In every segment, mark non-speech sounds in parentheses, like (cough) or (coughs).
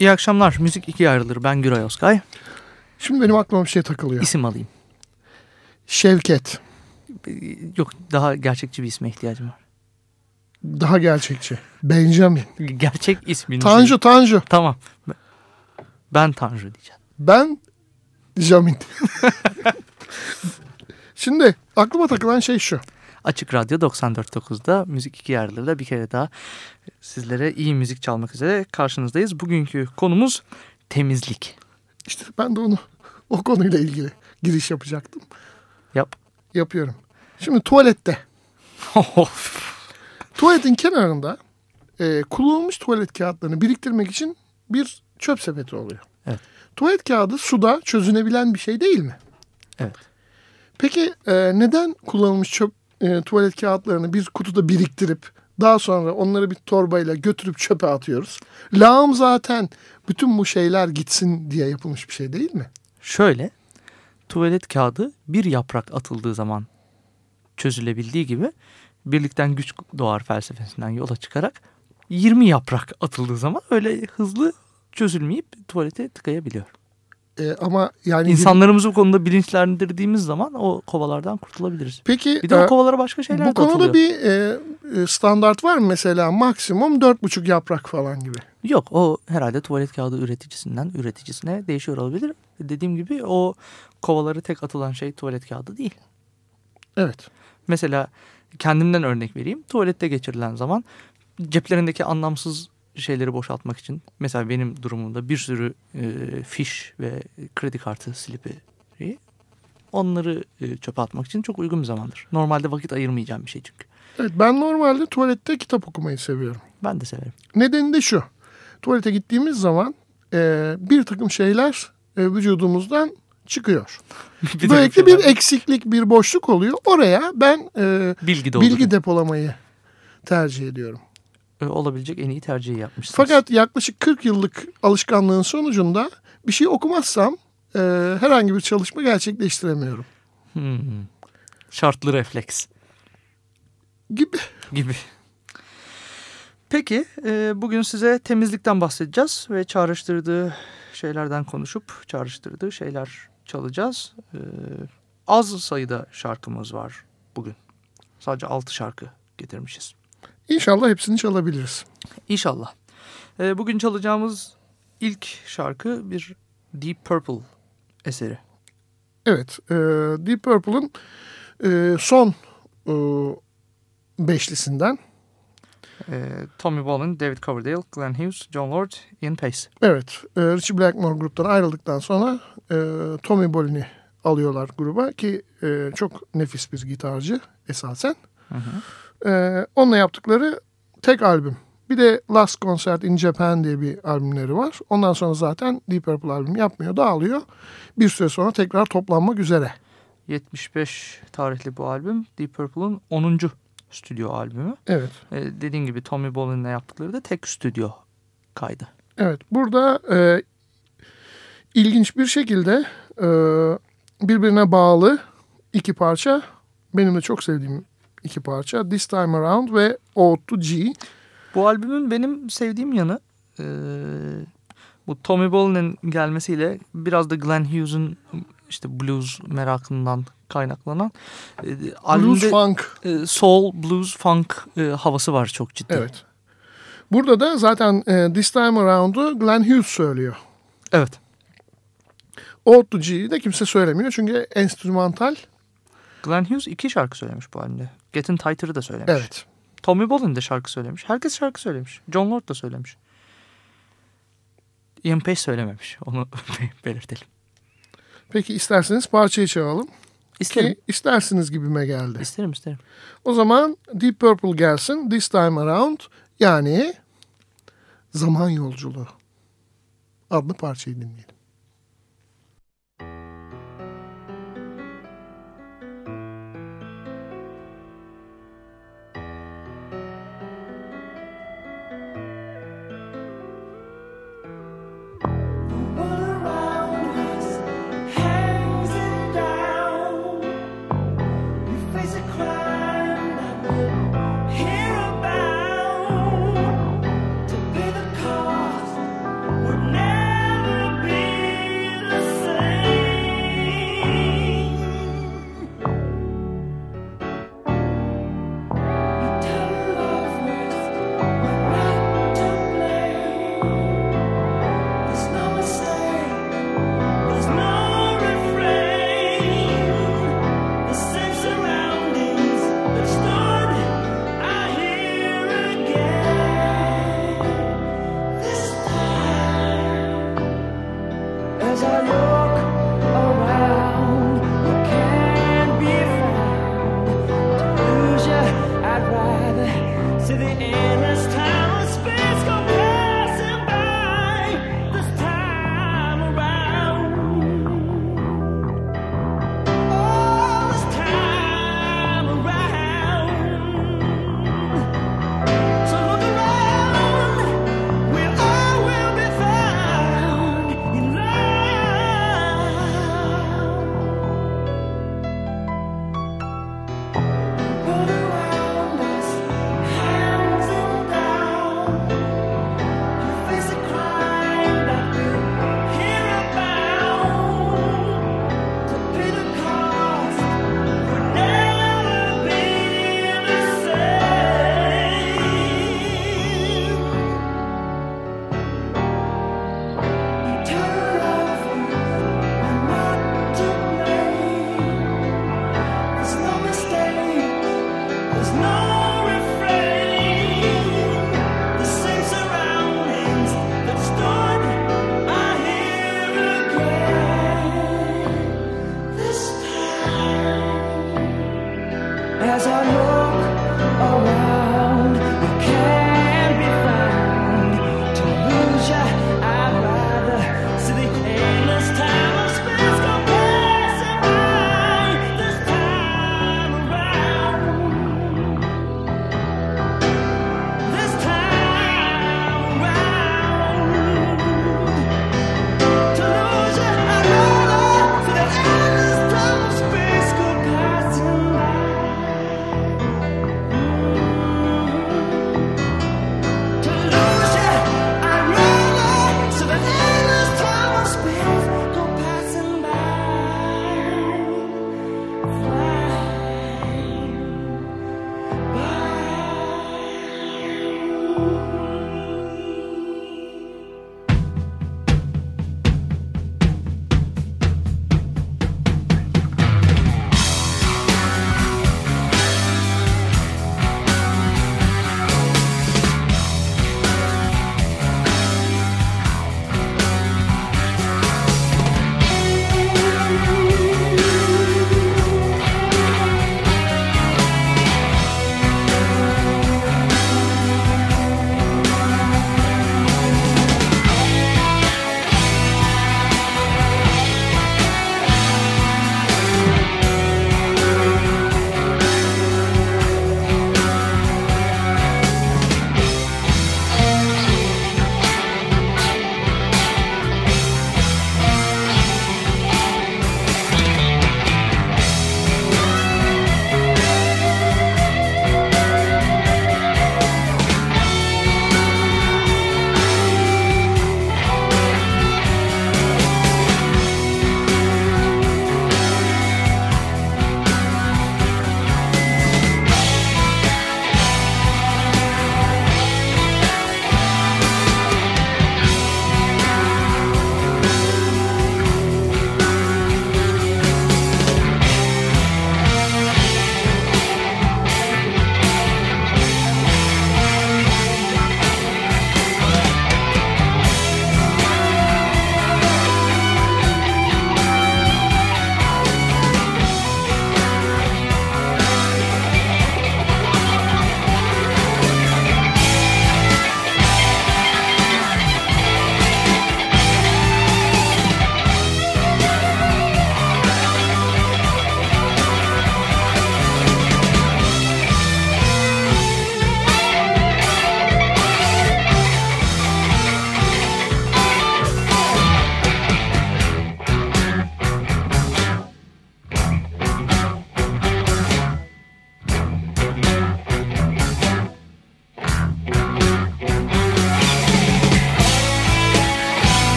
İyi akşamlar. Müzik ikiye ayrılır. Ben Güray Oskay. Şimdi benim aklıma bir şey takılıyor. İsim alayım. Şevket. Yok daha gerçekçi bir isme ihtiyacım var. Daha gerçekçi. Benjamin. Gerçek ismini. Tanju Tanju. Tamam. Ben Tanju diyeceğim. Ben Jamin. (laughs) Şimdi aklıma takılan şey şu. Açık Radyo 94.9'da Müzik ikiye ayrılır'da bir kere daha sizlere iyi müzik çalmak üzere karşınızdayız. Bugünkü konumuz temizlik. İşte ben de onu o konuyla ilgili giriş yapacaktım. Yap. Yapıyorum. Şimdi tuvalette. Tuvaletin kenarında e, kullanılmış tuvalet kağıtlarını biriktirmek için bir çöp sepeti oluyor. Evet. Tuvalet kağıdı suda çözünebilen bir şey değil mi? Evet. Peki e, neden kullanılmış çöp e, tuvalet kağıtlarını bir kutuda biriktirip daha sonra onları bir torbayla götürüp çöpe atıyoruz? Lağım zaten bütün bu şeyler gitsin diye yapılmış bir şey değil mi? Şöyle tuvalet kağıdı bir yaprak atıldığı zaman çözülebildiği gibi birlikten güç doğar felsefesinden yola çıkarak 20 yaprak atıldığı zaman öyle hızlı çözülmeyip tuvalete tıkayabiliyor. E, ama yani İnsanlarımızı bu konuda bilinçlendirdiğimiz zaman o kovalardan kurtulabiliriz. Peki Bir de e, o kovalara başka şeyler bu konuda atılıyor. bir e, e, standart var mı mesela maksimum dört buçuk yaprak falan gibi? Yok o herhalde tuvalet kağıdı üreticisinden üreticisine değişiyor olabilir. Dediğim gibi o kovaları tek atılan şey tuvalet kağıdı değil. Evet. Mesela kendimden örnek vereyim. Tuvalette geçirilen zaman ceplerindeki anlamsız şeyleri boşaltmak için mesela benim durumumda bir sürü e, fiş ve kredi kartı slipi onları e, çöpe atmak için çok uygun bir zamandır. Normalde vakit ayırmayacağım bir şey çünkü. Evet ben normalde tuvalette kitap okumayı seviyorum. Ben de severim. Nedeni de şu. Tuvalete gittiğimiz zaman e, bir takım şeyler e, vücudumuzdan çıkıyor. (laughs) Bir Böylelikle bir eksiklik, bir boşluk oluyor. Oraya ben e, bilgi bilgi depolamayı tercih ediyorum. E, olabilecek en iyi tercihi yapmışsınız. Fakat yaklaşık 40 yıllık alışkanlığın sonucunda bir şey okumazsam e, herhangi bir çalışma gerçekleştiremiyorum. Hmm. Şartlı refleks Gibi. gibi. Peki e, bugün size temizlikten bahsedeceğiz ve çağrıştırdığı şeylerden konuşup çağrıştırdığı şeyler çalacağız. E, az sayıda şarkımız var bugün. Sadece 6 şarkı getirmişiz. İnşallah hepsini çalabiliriz. İnşallah. E, bugün çalacağımız ilk şarkı bir Deep Purple eseri. Evet. E, Deep Purple'ın e, son e, beşlisinden. E, Tommy Bolin, David Coverdale, Glenn Hughes, John Lord, Ian Pace. Evet. E, Richie Blackmore gruptan ayrıldıktan sonra e, Tommy Bolin'i alıyorlar gruba ki e, çok nefis bir gitarcı esasen. Hı hı. E, onunla yaptıkları tek albüm. Bir de Last Concert in Japan diye bir albümleri var. Ondan sonra zaten Deep Purple albüm yapmıyor, dağılıyor. Bir süre sonra tekrar toplanmak üzere. 75 tarihli bu albüm Deep Purple'ın 10. stüdyo albümü. Evet. Ee, dediğim gibi Tommy Bolin'le yaptıkları da tek stüdyo kaydı. Evet. Burada e, ilginç bir şekilde e, birbirine bağlı iki parça. Benim de çok sevdiğim iki parça. This Time Around ve Ode to G. Bu albümün benim sevdiğim yanı e, bu Tommy Bolin'in gelmesiyle biraz da Glenn Hughes'un işte blues merakından kaynaklanan e, Blues Funk. e, soul, blues, funk e, havası var çok ciddi. Evet. Burada da zaten e, This Time Around'u Glenn Hughes söylüyor. Evet. Ode to G'yi de kimse söylemiyor çünkü enstrümantal. Glenn Hughes iki şarkı söylemiş bu albümde. Getting Tighter'ı da söylemiş. Evet. Tommy Bolin de şarkı söylemiş. Herkes şarkı söylemiş. John Lord da söylemiş. Ian Pace söylememiş. Onu (laughs) belirtelim. Peki isterseniz parçayı çalalım. İsterim. Ki istersiniz gibime geldi. İsterim isterim. O zaman Deep Purple gelsin. This Time Around. Yani Zaman Yolculuğu adlı parçayı dinleyelim.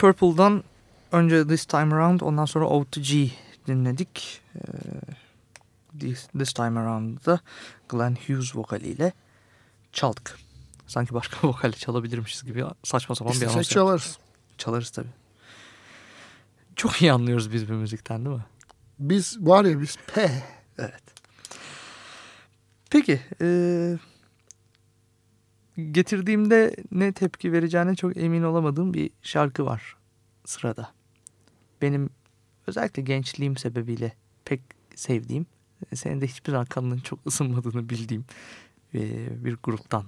Purple'dan önce This Time Around ondan sonra O to G dinledik. Ee, This, This Time Around'da Glenn Hughes vokaliyle çaldık. Sanki başka (laughs) vokalle çalabilirmişiz gibi saçma sapan bir İstesek anons yaptık. çalarız. Çalarız tabii. Çok iyi anlıyoruz biz bu müzikten değil mi? Biz var ya biz pe. Evet. Peki. eee, getirdiğimde ne tepki vereceğine çok emin olamadığım bir şarkı var sırada. Benim özellikle gençliğim sebebiyle pek sevdiğim, senin de hiçbir zaman kanının çok ısınmadığını bildiğim bir gruptan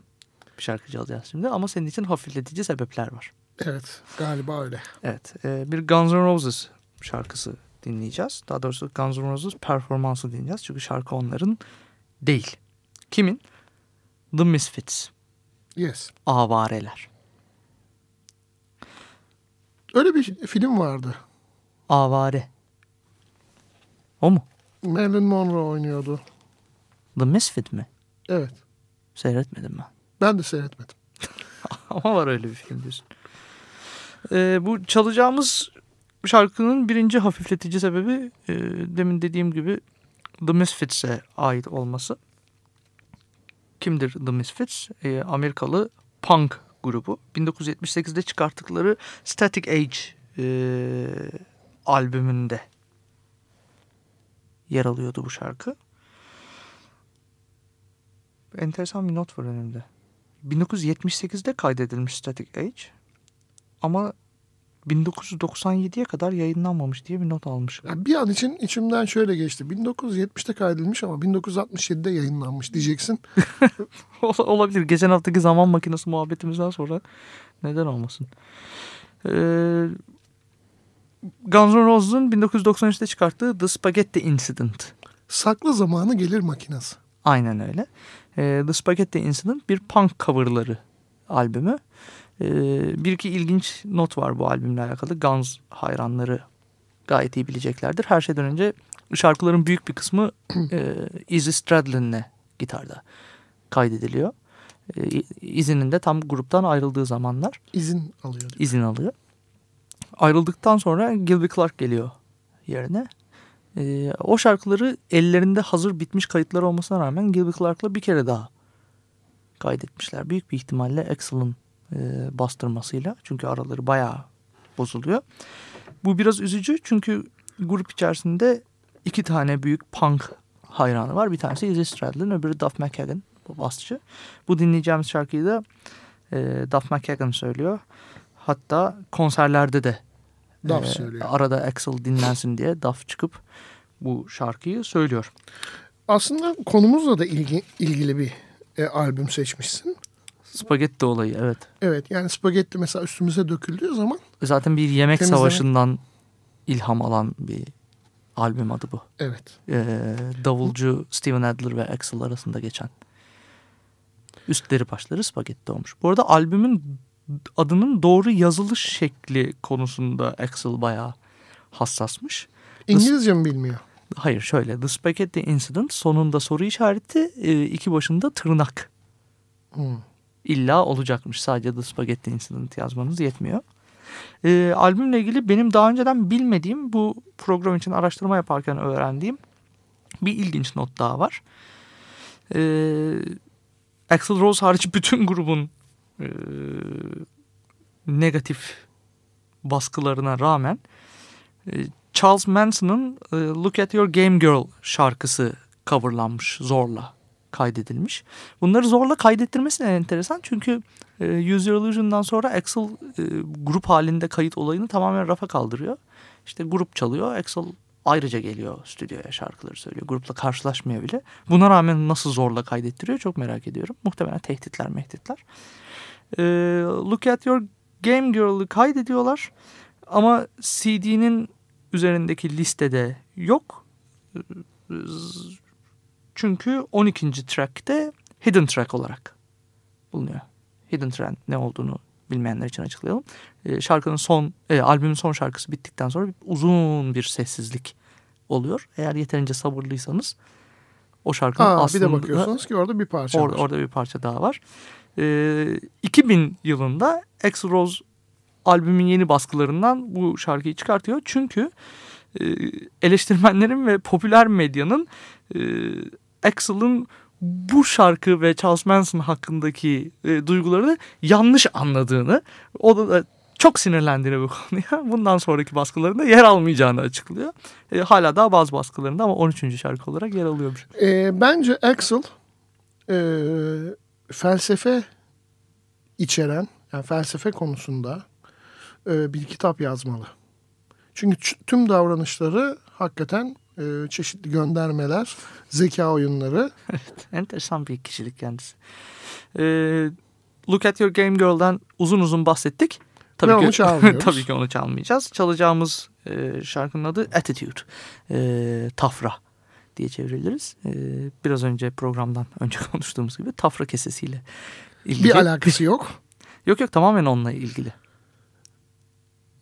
bir şarkı çalacağız şimdi. Ama senin için hafifletici sebepler var. Evet galiba öyle. Evet, bir Guns N' Roses şarkısı dinleyeceğiz. Daha doğrusu Guns N' Roses performansı dinleyeceğiz. Çünkü şarkı onların değil. Kimin? The Misfits. Yes. Avareler. Öyle bir film vardı. Avare. O mu? Marilyn Monroe oynuyordu. The Misfit mi? Evet. Seyretmedim ben. Ben de seyretmedim. (laughs) Ama var öyle bir film diyorsun. E, bu çalacağımız şarkının birinci hafifletici sebebi e, demin dediğim gibi The Misfits'e ait olması. Kimdir The Misfits? E, Amerikalı punk grubu. 1978'de çıkarttıkları Static Age e, albümünde yer alıyordu bu şarkı. Enteresan bir not var önümde. 1978'de kaydedilmiş Static Age ama 1997'ye kadar yayınlanmamış diye bir not almışım. Ya bir an için içimden şöyle geçti. 1970'te kaydedilmiş ama 1967'de yayınlanmış diyeceksin. (laughs) Ol- Olabilir. Geçen haftaki zaman makinesi muhabbetimizden sonra neden olmasın. Ee, Guns N' Roses'un 1993'te çıkarttığı The Spaghetti Incident. Saklı zamanı gelir makinesi. Aynen öyle. Ee, The Spaghetti Incident bir punk coverları albümü. Ee, bir iki ilginç not var bu albümle alakalı. Guns hayranları gayet iyi bileceklerdir. Her şeyden önce şarkıların büyük bir kısmı e, Izzy Stradlin'le gitarda kaydediliyor. E, izinin de tam gruptan ayrıldığı zamanlar İzin alıyor. izin alıyor. Ayrıldıktan sonra Gilby Clark geliyor yerine. Ee, o şarkıları ellerinde hazır bitmiş kayıtlar olmasına rağmen Gilby Clark'la bir kere daha kaydetmişler. Büyük bir ihtimalle Axl'ın e, bastırmasıyla. Çünkü araları bayağı bozuluyor. Bu biraz üzücü çünkü grup içerisinde iki tane büyük punk hayranı var. Bir tanesi Izzy Stradlin, öbürü Duff McKagan, bu basçı. Bu dinleyeceğimiz şarkıyı da e, Duff McKagan söylüyor. Hatta konserlerde de Duff e, söylüyor. arada Axl dinlensin diye Duff çıkıp bu şarkıyı söylüyor. Aslında konumuzla da ilgi, ilgili bir e, albüm seçmişsin. Spagetti olayı evet. Evet yani spagetti mesela üstümüze döküldüğü zaman Zaten bir yemek Temizleme. savaşından ilham alan bir albüm adı bu. evet. Ee, davulcu Steven Adler ve Axl arasında geçen. Üstleri başları spagetti olmuş. Bu arada albümün adının doğru yazılış şekli konusunda Axl bayağı hassasmış. İngilizce mi bilmiyor? Hayır şöyle The Spaghetti Incident sonunda soru işareti e, iki başında tırnak Hmm. İlla olacakmış. Sadece The Spaghetti Incident yazmanız yetmiyor. E, albümle ilgili benim daha önceden bilmediğim bu program için araştırma yaparken öğrendiğim bir ilginç not daha var. E, Axl Rose hariç (laughs) bütün grubun e, negatif baskılarına rağmen e, Charles Manson'ın e, Look at Your Game Girl şarkısı coverlanmış zorla kaydedilmiş. Bunları zorla kaydettirmesi de enteresan çünkü e, Use Your Illusion'dan sonra Axl e, grup halinde kayıt olayını tamamen rafa kaldırıyor. İşte grup çalıyor, Axl ayrıca geliyor stüdyoya şarkıları söylüyor. Grupla karşılaşmıyor bile. Buna rağmen nasıl zorla kaydettiriyor çok merak ediyorum. Muhtemelen tehditler mehditler. E, Look at Your Game Girl'ı kaydediyorlar ama CD'nin üzerindeki listede yok. Çünkü 12. track'te hidden track olarak bulunuyor. Hidden track ne olduğunu bilmeyenler için açıklayalım. Ee, şarkının son, e, albümün son şarkısı bittikten sonra bir- uzun bir sessizlik oluyor. Eğer yeterince sabırlıysanız o şarkının bir aslında de bakıyorsunuz ki orada bir parça Or- var. orada bir parça daha var. Ee, 2000 yılında Axl Rose albümün yeni baskılarından bu şarkıyı çıkartıyor. Çünkü e, eleştirmenlerin ve popüler medyanın e, Axl'ın bu şarkı ve Charles Manson hakkındaki e, duygularını yanlış anladığını, o da, da çok sinirlendiğini bu konuya bundan sonraki baskılarında yer almayacağını açıklıyor. E, hala daha bazı baskılarında ama 13. şarkı olarak yer alıyormuş. E, bence Axel e, felsefe içeren, yani felsefe konusunda e, bir kitap yazmalı. Çünkü tüm davranışları hakikaten e, çeşitli göndermeler, zeka oyunları. (laughs) Enteresan bir kişilik kendisi. E, Look at Your Game Girl'dan uzun uzun bahsettik. Tabii Ve ki, onu (laughs) çalmıyoruz. tabii ki onu çalmayacağız. Çalacağımız e, şarkının adı Attitude. E, tafra diye çeviriliriz. E, biraz önce programdan (laughs) önce konuştuğumuz gibi tafra kesesiyle ilgili. Bir alakası yok. Yok yok tamamen onunla ilgili.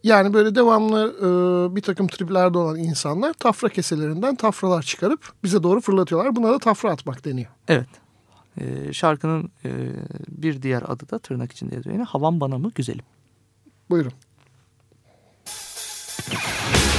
Yani böyle devamlı e, bir takım triplerde olan insanlar tafra keselerinden tafralar çıkarıp bize doğru fırlatıyorlar. Buna da tafra atmak deniyor. Evet. E, şarkının e, bir diğer adı da tırnak içinde yazıyor yine. Havan bana mı güzelim. Buyurun. Duff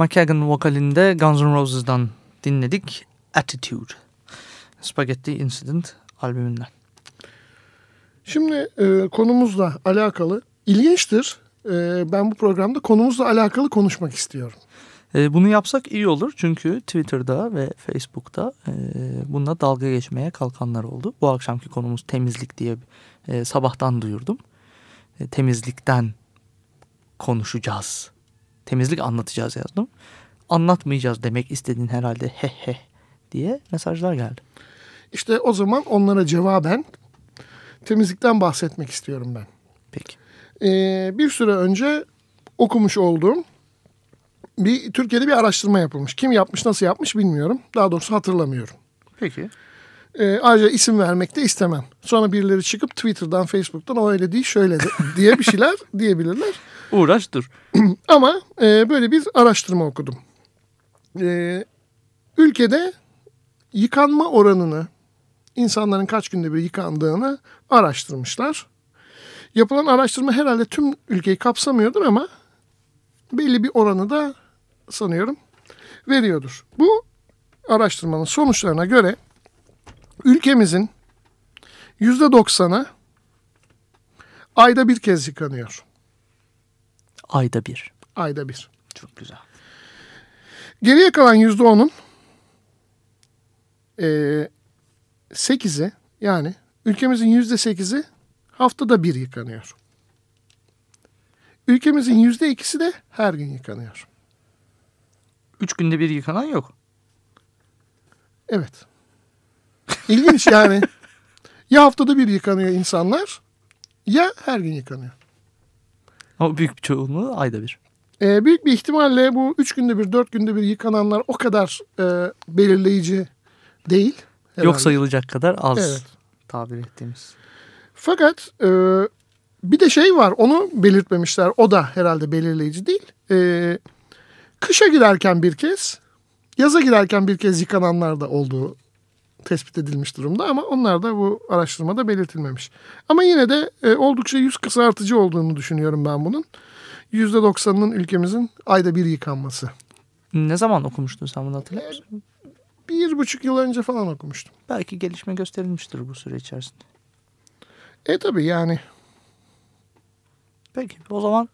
McKagan vokalinde Guns N' Roses'dan dinledik Attitude. Spaghetti Incident albümünden. Şimdi e, konumuzla alakalı ilginçtir. E, ben bu programda konumuzla alakalı konuşmak istiyorum. E, bunu yapsak iyi olur çünkü Twitter'da ve Facebook'ta e, bununla dalga geçmeye kalkanlar oldu. Bu akşamki konumuz temizlik diye e, sabahtan duyurdum. E, temizlikten konuşacağız. Temizlik anlatacağız yazdım. Anlatmayacağız demek istediğin herhalde he he diye mesajlar geldi. İşte o zaman onlara cevaben temizlikten bahsetmek istiyorum ben. Peki. Ee, bir süre önce okumuş olduğum bir Türkiye'de bir araştırma yapılmış. Kim yapmış, nasıl yapmış bilmiyorum. Daha doğrusu hatırlamıyorum. Peki. Ee, ayrıca isim vermek de istemem. Sonra birileri çıkıp Twitter'dan, Facebook'tan o öyle değil, şöyle de (laughs) diye bir şeyler diyebilirler. Uğraş dur. (clears throat) Ama e, böyle bir araştırma okudum. E, ülkede yıkanma oranını, insanların kaç günde bir yıkandığını araştırmışlar. Yapılan araştırma herhalde tüm ülkeyi kapsamıyordur ama belli bir oranı da sanıyorum veriyordur. Bu araştırmanın sonuçlarına göre ülkemizin yüzde doksanı ayda bir kez yıkanıyor. Ayda bir. Ayda bir. Çok güzel. Geriye kalan yüzde onun e, sekizi yani ülkemizin yüzde sekizi haftada bir yıkanıyor. Ülkemizin yüzde ikisi de her gün yıkanıyor. Üç günde bir yıkanan yok. Evet. İlginç yani. (laughs) ya haftada bir yıkanıyor insanlar ya her gün yıkanıyor. Ama büyük bir çoğunluğu ayda bir. E, büyük bir ihtimalle bu üç günde bir, dört günde bir yıkananlar o kadar e, belirleyici değil. herhalde. Yok sayılacak kadar az Evet. tabir ettiğimiz. Fakat e, bir de şey var onu belirtmemişler. O da herhalde belirleyici değil. E, kışa girerken bir kez Yaza girerken bir kez yıkananlar da olduğu tespit edilmiş durumda ama onlar da bu araştırmada belirtilmemiş. Ama yine de e, oldukça yüz kısartıcı olduğunu düşünüyorum ben bunun. %90'ının ülkemizin ayda bir yıkanması. Ne zaman okumuştun sen bunu hatırlıyor musun? Bir buçuk yıl önce falan okumuştum. Belki gelişme gösterilmiştir bu süre içerisinde. E tabii yani. Peki o zaman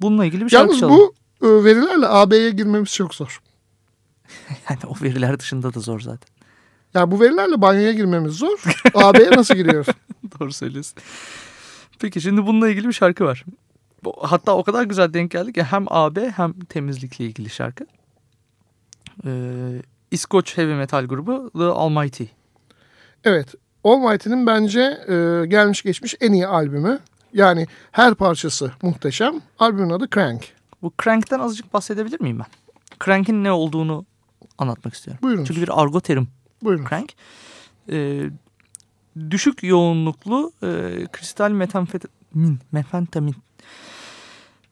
bununla ilgili bir şarkı Yalnız çalalım. bu e, verilerle AB'ye girmemiz çok zor. (laughs) Yani o veriler dışında da zor zaten. Ya bu verilerle banyoya girmemiz zor. AB'ye nasıl giriyoruz? (laughs) Doğru söylüyorsun. Peki şimdi bununla ilgili bir şarkı var. Hatta o kadar güzel denk geldi ki hem AB hem temizlikle ilgili şarkı. Ee, İskoç heavy metal grubu The Almighty. Evet. Almighty'nin bence e, gelmiş geçmiş en iyi albümü. Yani her parçası muhteşem. Albümün adı Crank. Bu Crank'ten azıcık bahsedebilir miyim ben? Crank'in ne olduğunu anlatmak istiyorum. Buyurun. Çünkü bir argo terim Buyurun. crank. Ee, düşük yoğunluklu e, kristal metamfetamin, metamfetamin,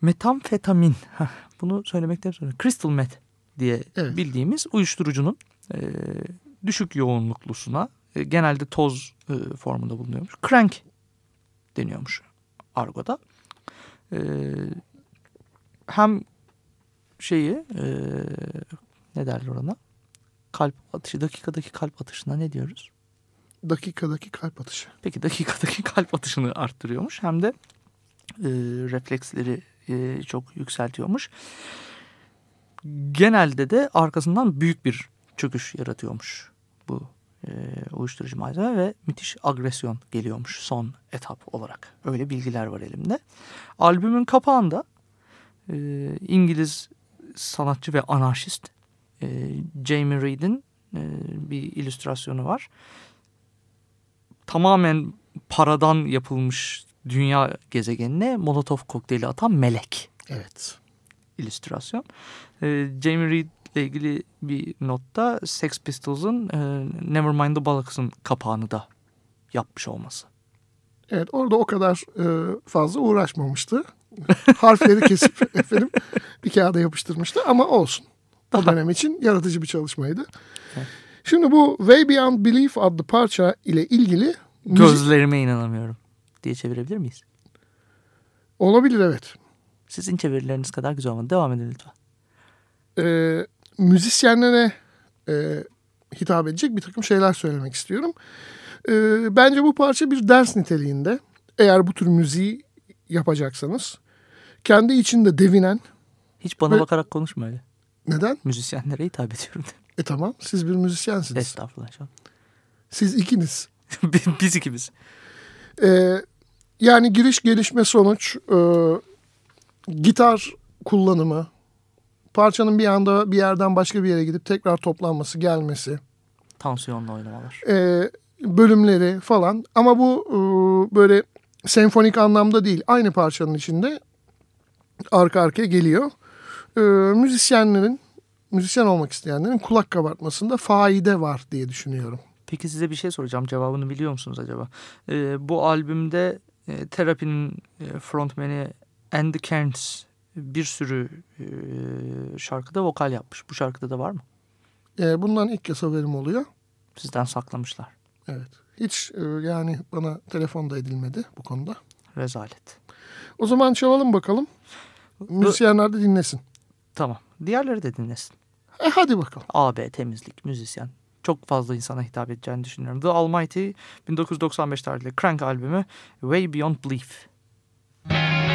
metamfetamin. Heh, bunu söylemekte zorunda. Crystal meth diye Evet. bildiğimiz uyuşturucunun e, düşük yoğunluklusuna e, genelde toz e, formunda bulunuyormuş. Crank deniyormuş argoda. E, hem şeyi e, ne derler ona? Kalp atışı, dakikadaki kalp atışına ne diyoruz? Dakikadaki kalp atışı. Peki dakikadaki (laughs) kalp atışını arttırıyormuş. Hem de e, refleksleri e, çok yükseltiyormuş. Genelde de arkasından büyük bir çöküş yaratıyormuş bu e, uyuşturucu malzeme ve müthiş agresyon geliyormuş son etap olarak. Öyle bilgiler var elimde. Albümün kapağında e, İngiliz sanatçı ve anarşist e, Jamie Reed'in e, bir illüstrasyonu var. Tamamen paradan yapılmış dünya gezegenine molotof kokteyli atan melek Evet. illüstrasyon. E, Jamie Reed ile ilgili bir notta Sex Pistols'ın e, Nevermind the Bollocks'ın kapağını da yapmış olması. Evet orada o kadar e, fazla uğraşmamıştı. (laughs) Harfleri kesip (laughs) efendim bir kağıda yapıştırmıştı ama olsun. O dönem için yaratıcı bir çalışmaydı. Şimdi bu Way Beyond Belief adlı parça ile ilgili müzik- Gözlerime inanamıyorum diye çevirebilir miyiz? olabilir evet. Sizin çevirileriniz kadar güzel olmadı. Devam edin lütfen. e, müzisyenlere e, hitap edecek bir takım şeyler söylemek istiyorum. E, bence bu parça bir ders niteliğinde. Eğer bu tür müziği yapacaksanız. Kendi içinde devinen. Hiç bana Böyle- bakarak konuşma öyle. Neden? Müzisyenlere hitap ediyorum. E tamam siz bir müzisyensiniz. Estağfurullah. canım. Siz ikiniz. (laughs) Biz ikimiz. E, yani giriş gelişme sonuç. e, gitar kullanımı. Parçanın bir anda bir yerden başka bir yere gidip tekrar toplanması gelmesi. Tansiyonla oynamalar. e, bölümleri falan ama bu e, böyle senfonik anlamda değil aynı parçanın içinde arka arkaya geliyor. E, müzisyenlerin müzisyen olmak isteyenlerin kulak kabartmasında faide var diye düşünüyorum. Peki size bir şey soracağım. Cevabını biliyor musunuz acaba? Ee, bu albümde e, Therapy'nin e, frontmeni Andy Cairns bir sürü e, şarkıda vokal yapmış. Bu şarkıda da var mı? E, bundan ilk kez haberim oluyor. Sizden saklamışlar. Evet. Hiç e, yani bana telefonda edilmedi bu konuda. Rezalet. O zaman çalalım bakalım. Müzisyenler de dinlesin. Tamam. Diğerleri de dinlesin. E, hadi bakalım. AB, temizlik, müzisyen. Çok fazla insana hitap edeceğini düşünüyorum. The Almighty 1995 tarihli Crank albümü Way Beyond Belief. Open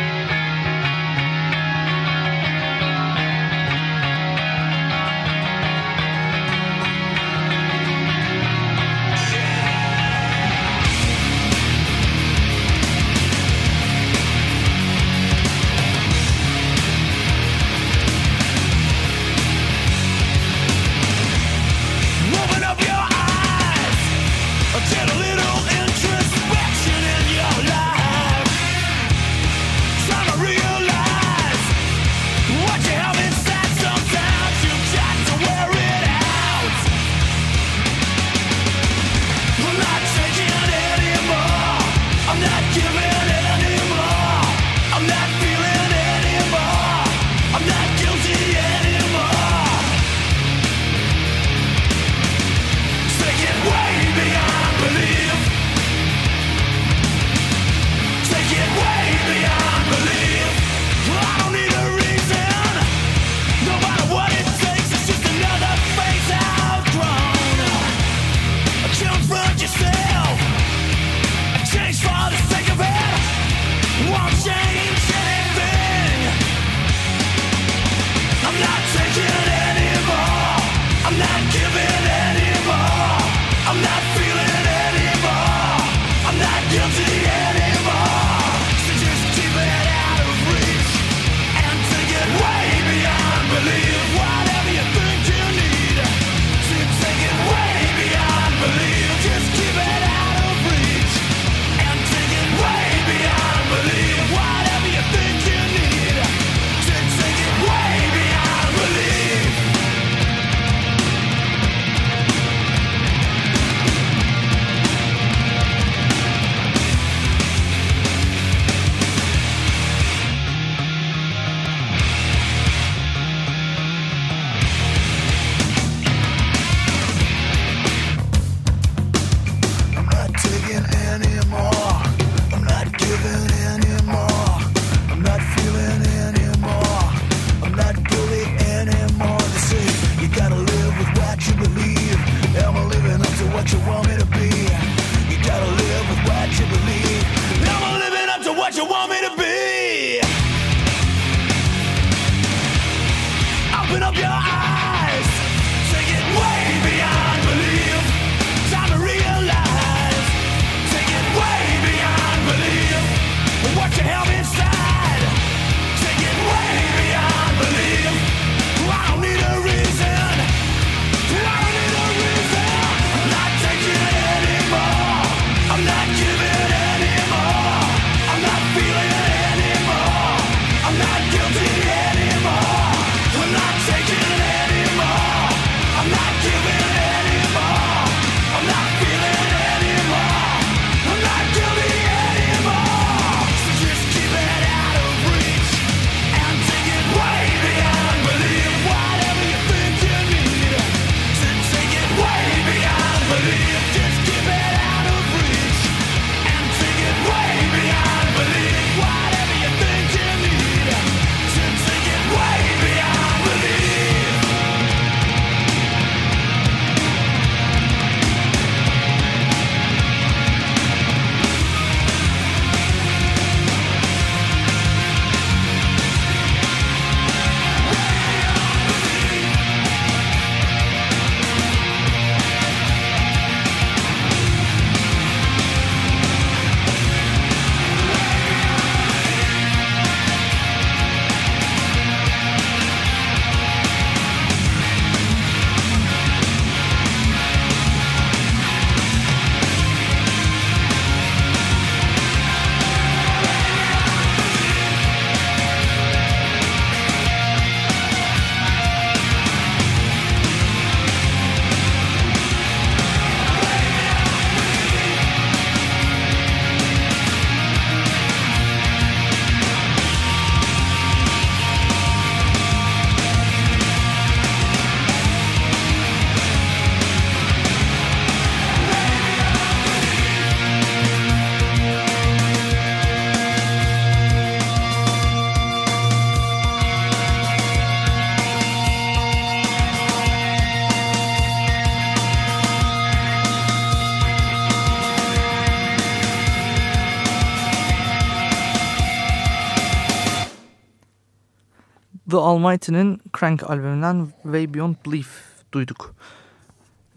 Almighty'nin Crank albümünden Way Beyond Belief duyduk.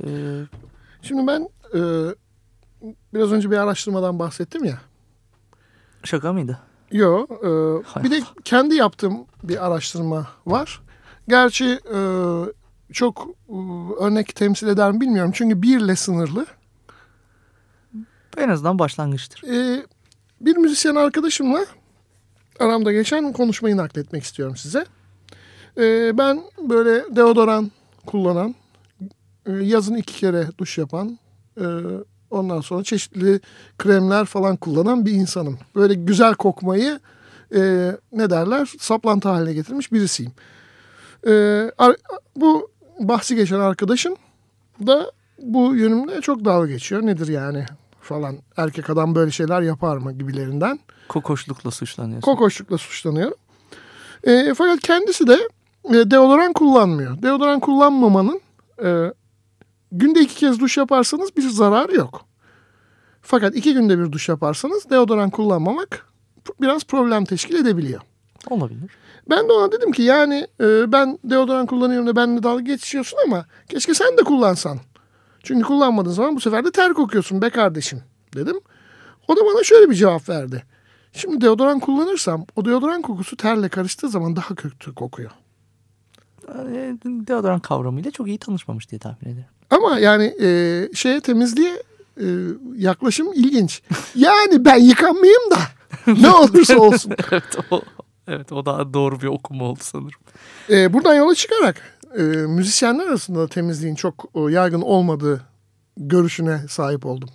Ee, Şimdi ben e, biraz önce bir araştırmadan bahsettim ya. şaka mıydı? Yo, e, bir de kendi yaptığım bir araştırma var. Gerçi e, çok e, örnek temsil eder mi bilmiyorum. Çünkü birle sınırlı. En azından başlangıçtır. E, bir müzisyen arkadaşımla aramda geçen konuşmayı nakletmek istiyorum size. E, ben böyle deodoran kullanan, e, yazın iki kere duş yapan, e, ondan sonra çeşitli kremler falan kullanan bir insanım. Böyle güzel kokmayı e, ne derler saplantı haline getirmiş birisiyim. E, ar- bu bahsi geçen arkadaşım da bu yönümle çok dalga geçiyor. Nedir yani falan erkek adam böyle şeyler yapar mı gibilerinden. Kokoşlukla suçlanıyorsun. Kokoşlukla suçlanıyorum. E, fakat kendisi de e, deodoran kullanmıyor. Deodoran kullanmamanın e, günde iki kez duş yaparsanız bir zararı yok. Fakat iki günde bir duş yaparsanız deodoran kullanmamak biraz problem teşkil edebiliyor. Olabilir. Ben de ona dedim ki yani e, ben deodoran kullanıyorum da benimle dalga geçiyorsun ama keşke sen de kullansan. Çünkü kullanmadığın zaman bu sefer de ter kokuyorsun be kardeşim dedim. O da bana şöyle bir cevap verdi. Şimdi deodoran kullanırsam o deodoran kokusu terle karıştığı zaman daha kötü kokuyor. Ee, Deodoran kavramıyla çok iyi tanışmamış diye tahmin ederim. Ama yani e, şeye temizliğe e, yaklaşım ilginç. Yani ben yıkanmayayım da ne (laughs) olursa olsun. (laughs) evet o evet o daha doğru bir okuma oldu sanırım. E, buradan yola çıkarak e, müzisyenler arasında da temizliğin çok e, yaygın olmadığı görüşüne sahip oldum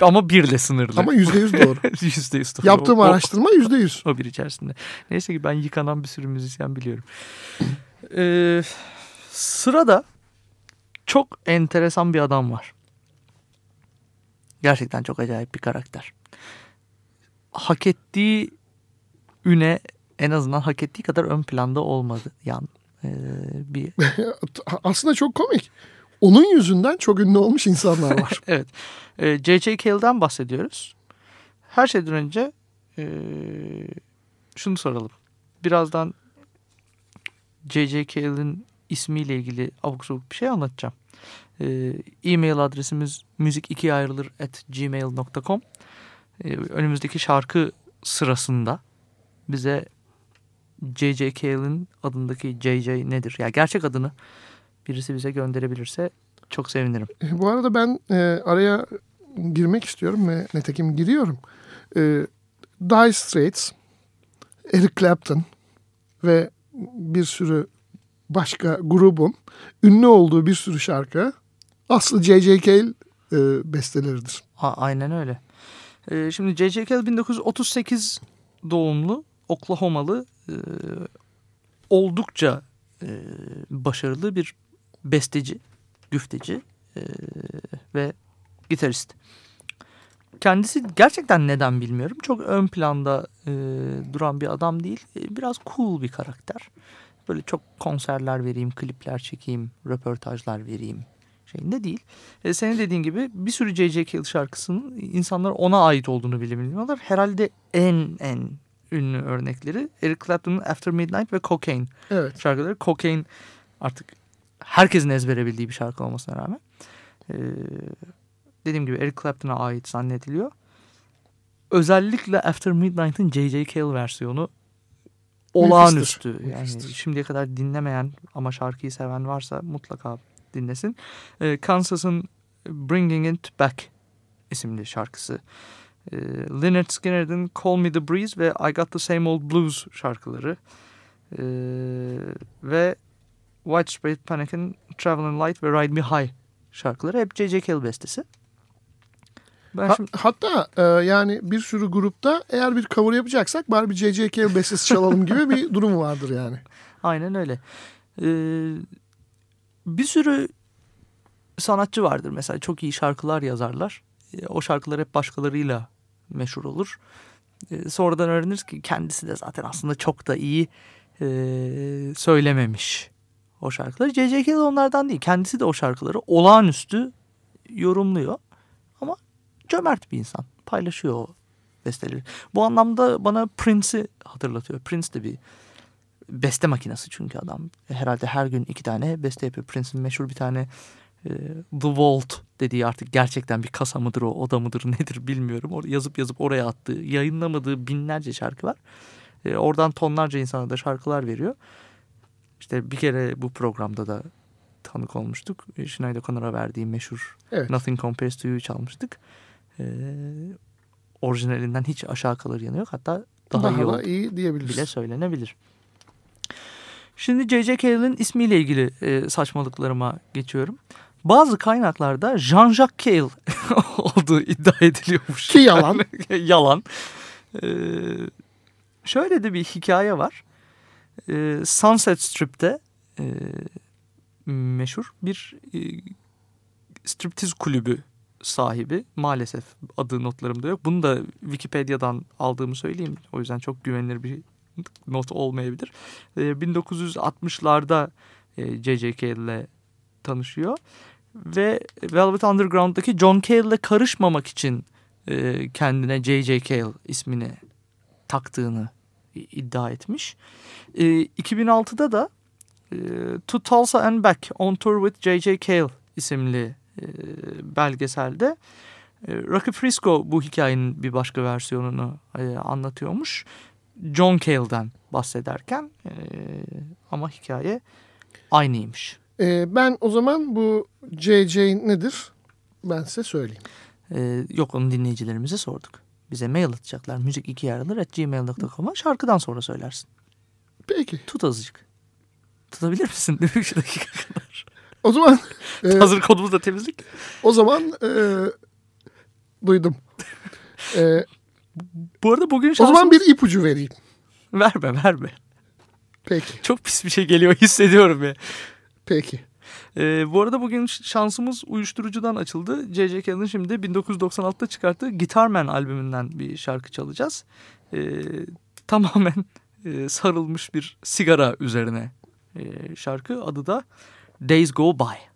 Ama birle sınırlı. Ama yüzde yüz doğru. (laughs) Yüzde yüz doğru. Yaptığım O- araştırma yüzde yüz. O bir içerisinde. Neyse ki ben yıkanan bir sürü müzisyen biliyorum. Ee, sırada çok enteresan bir adam var. Gerçekten çok acayip bir karakter. Hak ettiği üne en azından hak ettiği kadar ön planda olmadı. Yani e, bir (laughs) Aslında çok komik. Onun yüzünden çok ünlü olmuş insanlar var. (laughs) evet. E, J.J. Cale'den bahsediyoruz. Her şeyden önce e, şunu soralım. Birazdan J.J. Cale'in ismiyle ilgili abuk sabuk bir şey anlatacağım. E, e-mail adresimiz müzik 2 ayrılır at gmail.com e, Önümüzdeki şarkı sırasında bize J.J. Cale'in adındaki J.J. nedir? Ya yani gerçek adını birisi bize gönderebilirse çok sevinirim. E, Bu arada ben e, araya girmek istiyorum ve netekim giriyorum. E, Dire Straits, Eric Clapton ve bir sürü başka grubun ünlü olduğu bir sürü şarkı aslı J.J. Cale e, besteleridir. A- aynen öyle. Ee, şimdi J.J. Cale 1938 doğumlu, Oklahoma'lı, e, oldukça e, başarılı bir besteci, güfteci e, ve gitarist. Kendisi gerçekten neden bilmiyorum. Çok ön planda e, duran bir adam değil. E, biraz cool bir karakter. Böyle çok konserler vereyim, klipler çekeyim, röportajlar vereyim şeyinde değil. E, senin dediğin gibi bir sürü J.J. Cale şarkısının insanlar ona ait olduğunu bile bilmiyorlar. Herhalde en en ünlü örnekleri Eric Clapton'ın After Midnight ve Cocaine Evet. şarkıları. Cocaine artık herkesin ezbere bildiği bir şarkı olmasına rağmen. Ee, dediğim gibi Eric Clapton'a ait zannediliyor. Özellikle After Midnight'ın J.J. Cale versiyonu olağanüstü. Nefistir, Yani nefistir. şimdiye kadar dinlemeyen ama şarkıyı seven varsa mutlaka dinlesin. Ee, Kansas'ın Bringing It Back isimli şarkısı. Ee, Lynyrd Skynyrd'ın Call Me The Breeze ve I Got The Same Old Blues şarkıları. Ee, ve Widespread Panic'in Traveling Light ve Ride Me High şarkıları hep J.J. Cale bestesi. Ben Ha- şimdi hatta e, yani bir sürü grupta eğer bir cover yapacaksak bari bir J.J. Cale bestesi çalalım gibi bir (laughs) durum vardır yani. aynen öyle. Ee, bir sürü sanatçı vardır mesela çok iyi şarkılar yazarlar. Ee, o şarkılar hep başkalarıyla meşhur olur. Ee, sonradan öğreniriz ki kendisi de zaten aslında çok da iyi e, söylememiş o şarkıları. J.J. Cale onlardan değil. Kendisi de o şarkıları olağanüstü yorumluyor. Ama cömert bir insan. Paylaşıyor o besteleri. Bu anlamda bana Prince'i hatırlatıyor. Prince de bir beste makinesi çünkü adam. Herhalde her gün iki tane beste yapıyor. Prince'in meşhur bir tane e, The Vault dediği artık gerçekten bir kasa mıdır o oda mıdır (laughs) nedir bilmiyorum. Or yazıp yazıp oraya attığı yayınlamadığı binlerce şarkı var. E, oradan tonlarca insana da şarkılar veriyor. İşte bir kere bu programda da tanık olmuştuk. E, Sinead O'Connor'a verdiği meşhur Evet. Nothing Compares to You'yu çalmıştık. E, orijinalinden hiç aşağı kalır yanı yok. Hatta daha, Daha, iyi da iyi diyebiliriz. bile söylenebilir. Şimdi J.J. Cale'in ismiyle ilgili e, saçmalıklarıma geçiyorum. Bazı kaynaklarda Jean-Jacques Cale (laughs) olduğu iddia ediliyormuş. Ki yalan. (laughs) yalan. Ee, şöyle de bir hikaye var. Ee, Sunset Strip'te e, meşhur bir e, striptiz kulübü sahibi. Maalesef adı notlarımda yok. Bunu da Wikipedia'dan aldığımı söyleyeyim. O yüzden çok güvenilir bir not olmayabilir. Ee, 1960'larda e, J.J. Cale ile tanışıyor. Ve Velvet Underground'daki John Cale ile karışmamak için e, kendine J.J. Cale ismini taktığını iddia etmiş. E, 2006'da da e, To Tulsa and Back On Tour with J.J. Cale isimli e, belgeselde e, Rocky Frisco bu hikayenin bir başka versiyonunu e, anlatıyormuş. John Cale'den bahsederken e, ama hikaye aynıymış. E, ben o zaman bu J.J. nedir? Ben size söyleyeyim. Ee, yok onu dinleyicilerimize sorduk. Bize mail atacaklar. Müzik iki yaralar at gmail.com'a şarkıdan sonra söylersin. Peki. Tut azıcık. Tutabilir misin? Üç dakika kadar. O zaman (laughs) e, Hazır konumuz da temizlik. o zaman e, duydum. E, Bu arada bugün o şansımız... zaman bir ipucu vereyim. Verme verme. Peki. Çok pis bir şey geliyor hissediyorum ya. Peki. Ee, bu arada bugün şansımız uyuşturucudan açıldı. J.J. Cale'ın şimdi 1996'da çıkarttığı Guitar Man albümünden bir şarkı çalacağız. Ee, (laughs) tamamen e, sarılmış bir sigara üzerine e, şarkı. Adı da Days Go By.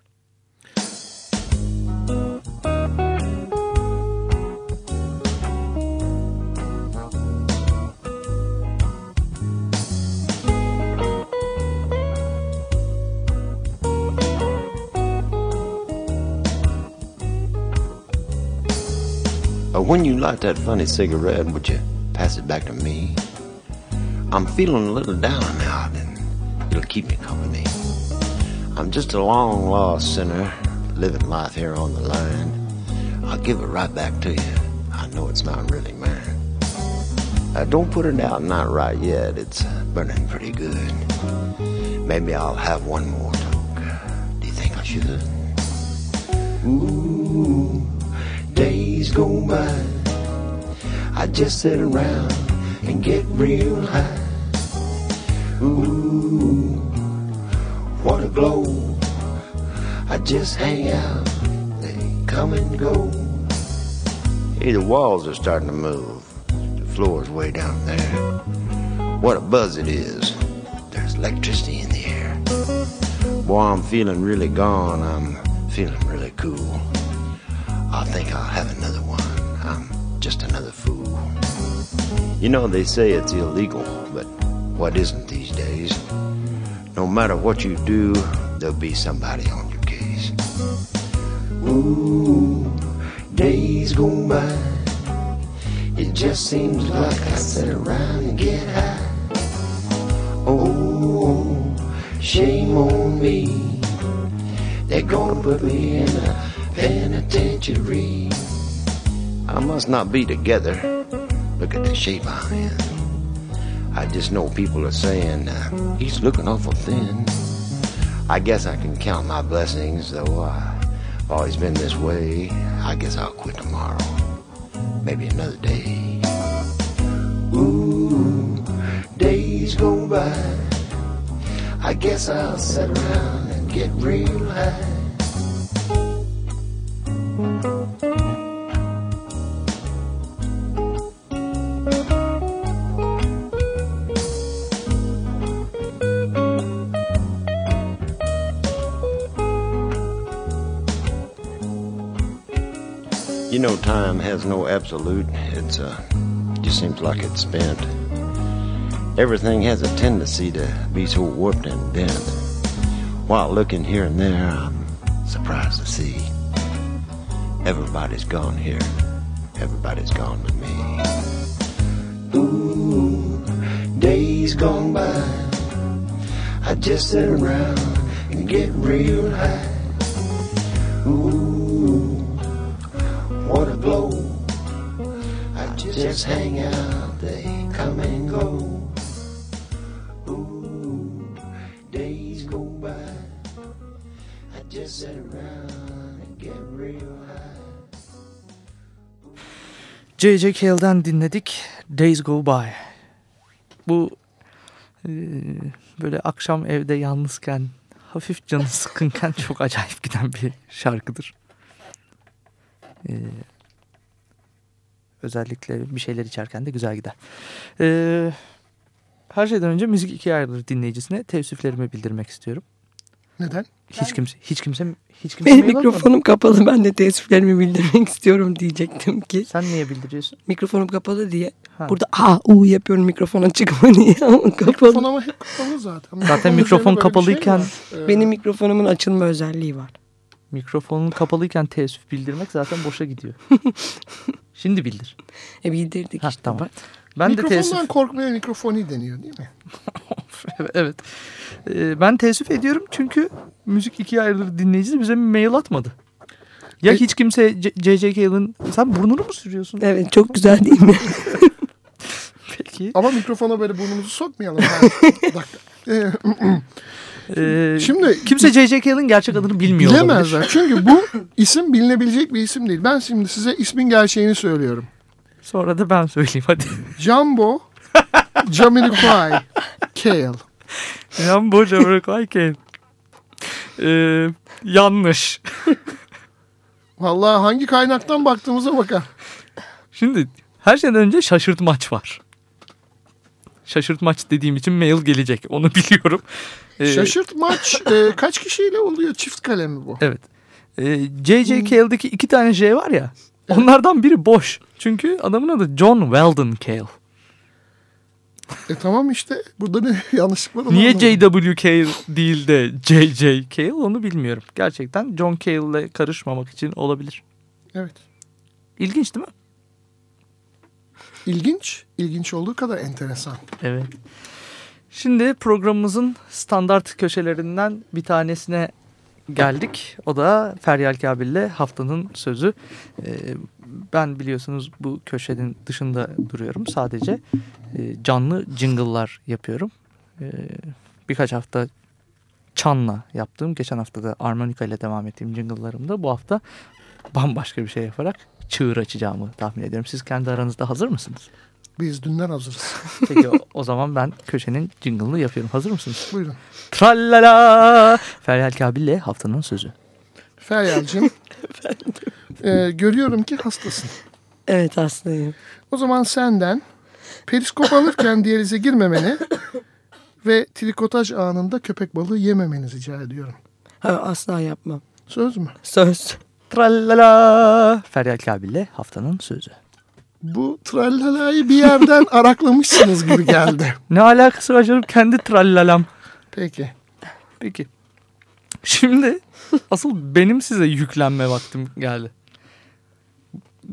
When you light that funny cigarette, would you pass it back to me? I'm feeling a little down and out, and it'll keep me company. I'm just a long lost sinner, living life here on the line. I'll give it right back to you. I know it's not really mine. Uh, don't put it out, not right yet. It's burning pretty good. Maybe I'll have one more. Do you think I should? Ooh, days go by. I just sit around and get real high. Ooh, what a glow. I just hang out, they come and go. Hey, the walls are starting to move. The floor's way down there. What a buzz it is. There's electricity in the air. Boy, I'm feeling really gone. I'm feeling really cool. I think I'll have another one. I'm just another fool. You know, they say it's illegal, but what isn't these days? No matter what you do, there'll be somebody on your case. Ooh, days go by. It just seems like I sit around and get high. Oh, shame on me. They're gonna put me in a penitentiary. I must not be together. Look at the shape I'm in. I just know people are saying uh, he's looking awful thin. I guess I can count my blessings, though I've always been this way. I guess I'll quit tomorrow. Maybe another day. Ooh, days go by. I guess I'll sit around and get real high. You know, time has no absolute. It's uh, just seems like it's spent. Everything has a tendency to be so warped and bent. While looking here and there, I'm surprised to see everybody's gone here. Everybody's gone with me. Ooh, days gone by. I just sit around and get real high. Ooh, a glow. I just hang out, they come and go. J.J. Cale'den dinledik Days Go By. Bu e, böyle akşam evde yalnızken hafif canı sıkınken çok acayip giden bir şarkıdır. E, özellikle bir şeyler içerken de güzel gider. E, her şeyden önce müzik ikiye ayrılır dinleyicisine tevsiflerimi bildirmek istiyorum. Neden? Hiç kimse hiç kimse hiç kimse Benim mikrofonum kapalı. Ben de teessüflerimi bildirmek (laughs) istiyorum diyecektim ki. Sen niye bildiriyorsun? Mikrofonum kapalı diye. Ha. Burada a u yapıyorum mikrofon açık mı (laughs) diye ama Mikrofon kapalı. ama hep kapalı zaten. Zaten mikrofon şey kapalıyken- var. Ee, Benim mikrofonumun açılma özelliği var. Mikrofonun kapalıyken teessüf bildirmek zaten boşa gidiyor. (laughs) Şimdi bildir. E bildirdik Ha, işte. tamam. Ben de Mikrofondan teessüf korkmaya mikrofoni deniyor değil mi? (laughs) evet. Ee, ben teessüf ediyorum çünkü müzik ikiye ayrılır dinleyicisi bize bir mail atmadı. Ya E- hiç kimse C- C.J. Cale'ın sen burnunu mu sürüyorsun? Evet çok güzel değil mi? (laughs) Peki. Ama mikrofona böyle burnumuzu sokmayalım. (laughs) Dakika. Ee, Şimdi kimse C.J. Cale'ın gerçek adını bilmiyor olabilir. bilemezler. Çünkü bu isim bilinebilecek bir isim değil. Ben şimdi size ismin gerçeğini söylüyorum. Sonra da ben söyleyeyim hadi. Jumbo Jamiroquai Cale. Rambo Jamiroquai Cale. Ee, yanlış. Vallahi hangi kaynaktan baktığımıza bakar. Şimdi her şeyden önce şaşırtmaç var. Şaşırtmaç dediğim için mail gelecek. Onu (laughs) biliyorum. Ee, Şaşırt maç e, kaç kişiyle oluyor? Çift kale mi bu? Evet. Ee, J.J. Cale'deki iki tane J var ya. Onlardan biri boş. Çünkü adamın adı John Weldon Cale. E tamam işte. Burada ne (laughs) yanlışlık var? Niye. J.W. Cale değil de J.J. Cale onu bilmiyorum. Gerçekten John Cale ile karışmamak için olabilir. Evet. İlginç değil mi? İlginç. İlginç olduğu kadar enteresan. Evet. Şimdi programımızın standart köşelerinden bir tanesine geldik. O da Feryal Kabil'le haftanın sözü. Ee, ben biliyorsunuz bu köşenin dışında duruyorum. Sadece e, canlı jingle'lar yapıyorum. Ee, birkaç hafta çanla yaptığım, geçen hafta da armonika ile devam ettiğim jingle'larımda bu hafta bambaşka bir şey yaparak çığır açacağımı tahmin ediyorum. Siz kendi aranızda hazır mısınız? Biz dünden hazırız. (laughs) Peki o, o zaman ben köşenin jingle'ını yapıyorum. Hazır mısınız? Buyurun. Trallala! Feryal Kabil'le haftanın sözü. Feryal'cığım. (laughs) e, görüyorum ki hastasın. Evet hastayım. O zaman senden periskop alırken (laughs) diyalize girmemeni ve trikotaj anında köpek balığı yememeni rica ediyorum. Ha, asla yapmam. Söz mü? Söz. Trallala! Feryal Kabil'le haftanın sözü. Bu trallalayı bir yerden (laughs) araklamışsınız gibi geldi. Ne alakası var canım kendi trallalam. Peki. Peki. Şimdi asıl benim size yüklenme vaktim geldi.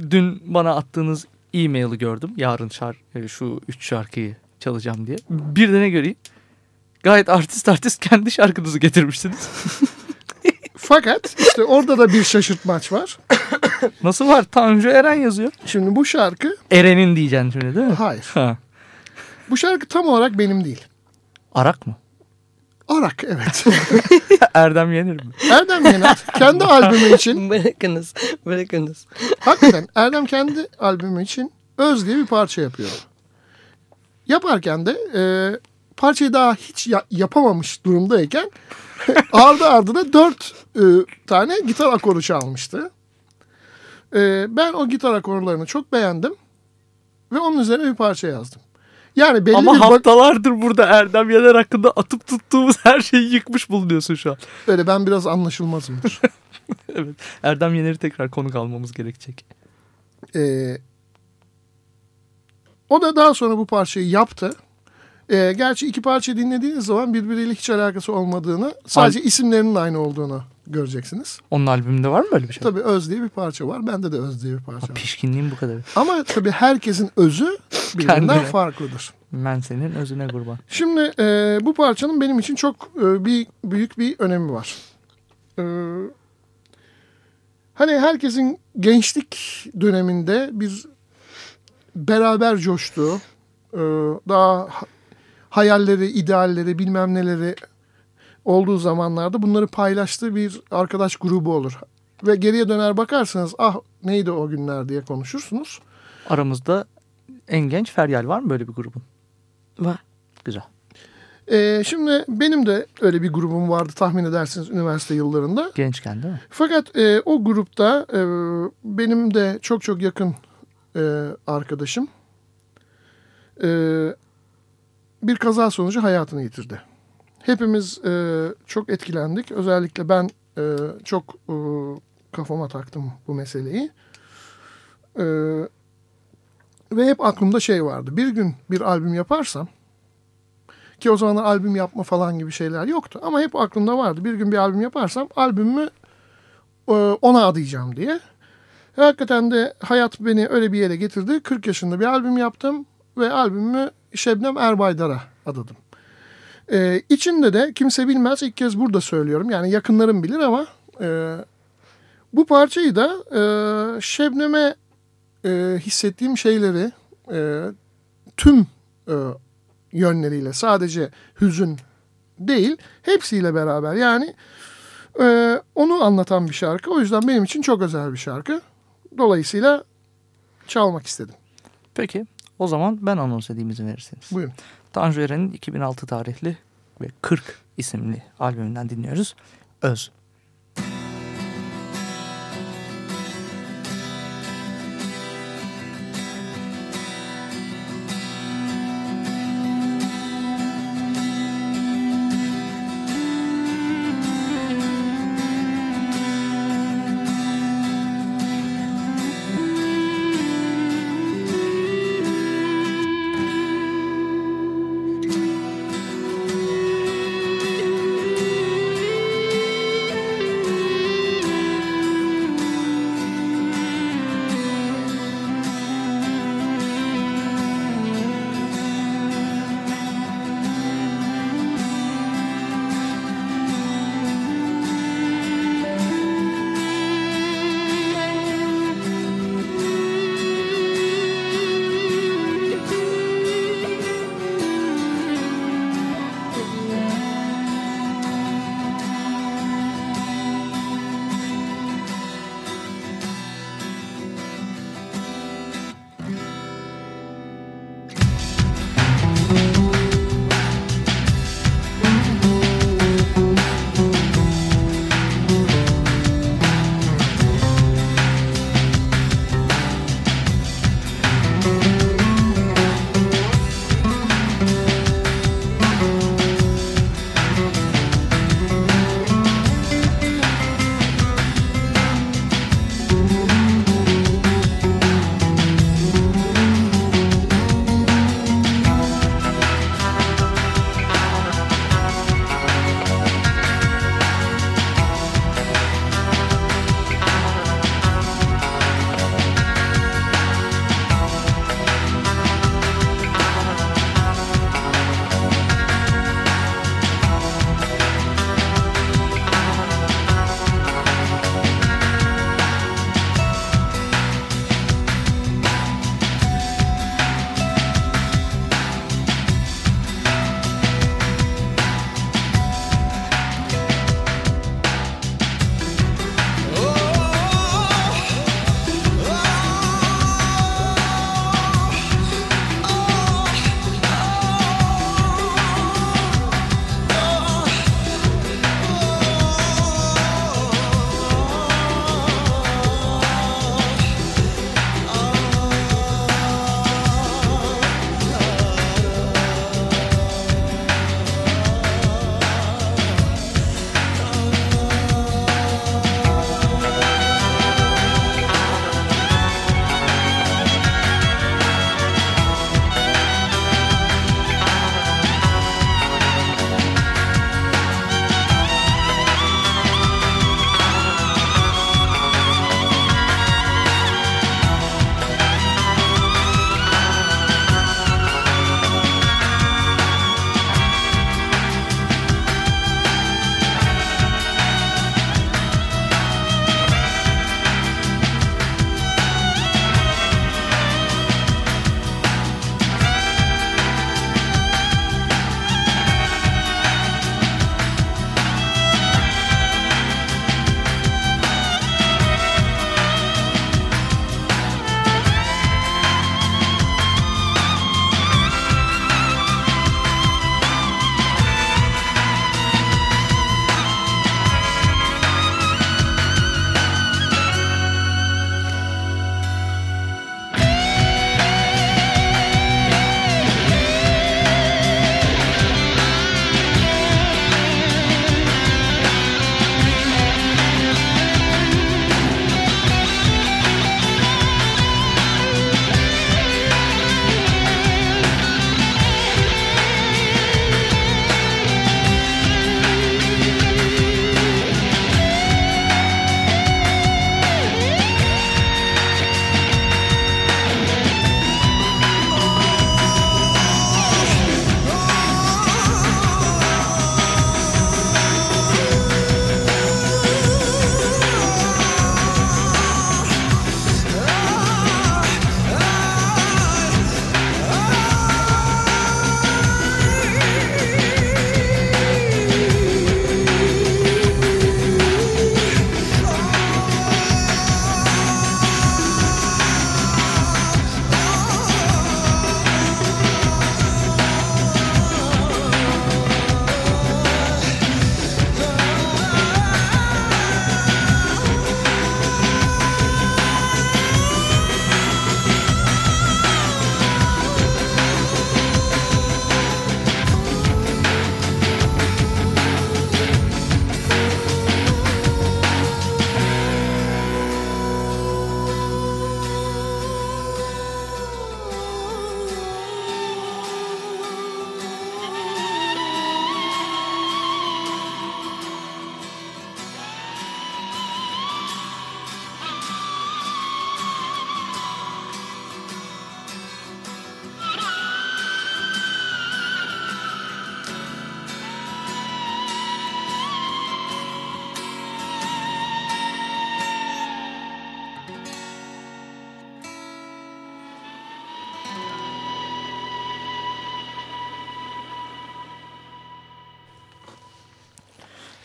Dün bana attığınız e-mail'i gördüm. Yarın şar e, şu üç şarkıyı çalacağım diye. Bir de ne göreyim? Gayet artist artist kendi şarkınızı getirmişsiniz. (laughs) Fakat işte orada da bir şaşırtmaç var. (coughs) Nasıl var? Tanju Eren yazıyor. Şimdi bu şarkı Eren'in diyeceksin şimdi değil mi? hayır. Ha. Bu şarkı tam olarak benim değil. Arak mı? Arak evet. (laughs) Erdem yenir mi? Erdem Yener kendi (laughs) albümü için Bırakınız. Bırakınız. hakikaten Erdem kendi albümü için Öz diye bir parça yapıyor. Yaparken de e, parçayı daha hiç ya- yapamamış durumdayken (laughs) ardı ardına dört e, tane gitar akoru çalmıştı. E, ben o gitar akorlarını çok beğendim ve onun üzerine bir parça yazdım. Yani belli Ama bir haftalardır burada Erdem Yener hakkında atıp tuttuğumuz her şeyi yıkmış bulunuyorsun şu an. öyle ben biraz anlaşılmazımdır. (laughs) Evet. Erdem Yener'i tekrar konuk almamız gerekecek. Ee, o da daha sonra bu parçayı yaptı. Ee, gerçi iki parça dinlediğiniz zaman birbiriyle hiç alakası olmadığını, sadece isimlerinin aynı olduğunu göreceksiniz. Onun albümünde var mı böyle bir şey? Tabii Öz diye bir parça var. Bende de Öz diye bir parça var. Pişkinliğim bu kadar. Ama tabii herkesin özü birbirinden farklıdır. Ben senin özüne kurban. Şimdi e, bu parçanın benim için çok e, bir büyük bir önemi var. E, hani herkesin gençlik döneminde bir beraber coştuğu, e, daha ha- hayalleri, idealleri, bilmem neleri olduğu zamanlarda bunları paylaştığı bir arkadaş grubu olur. Ve geriye döner bakarsanız ah neydi o günler diye konuşursunuz. Aramızda en genç Feryal var mı böyle bir grubun? Var. Güzel. Ee, şimdi benim de öyle bir grubum vardı tahmin edersiniz üniversite yıllarında. Gençken değil mi? Fakat e, o grupta e, benim de çok çok yakın e, arkadaşım e, bir kaza sonucu hayatını yitirdi. Hepimiz e, çok etkilendik. Özellikle ben e, çok e, kafama taktım bu meseleyi. E, ve hep aklımda şey vardı. Bir gün bir albüm yaparsam ki o zamanlar albüm yapma falan gibi şeyler yoktu. Ama hep aklımda vardı. Bir gün bir albüm yaparsam albümümü e, ona adayacağım diye. Hakikaten de hayat beni öyle bir yere getirdi. 40 yaşında bir albüm yaptım ve albümümü Şebnem Erbaydar'a adadım. Ee, içinde de kimse bilmez ilk kez burada söylüyorum. Yani yakınlarım bilir ama e, bu parçayı da e, Şebnem'e e, hissettiğim şeyleri e, tüm e, yönleriyle sadece hüzün değil hepsiyle beraber yani ee, onu anlatan bir şarkı. O yüzden benim için çok özel bir şarkı. Dolayısıyla çalmak istedim. Peki o zaman ben anons edeyim izin verirseniz. Buyurun. Tanju Eren'in 2006 tarihli ve 40 isimli albümünden dinliyoruz. Öz.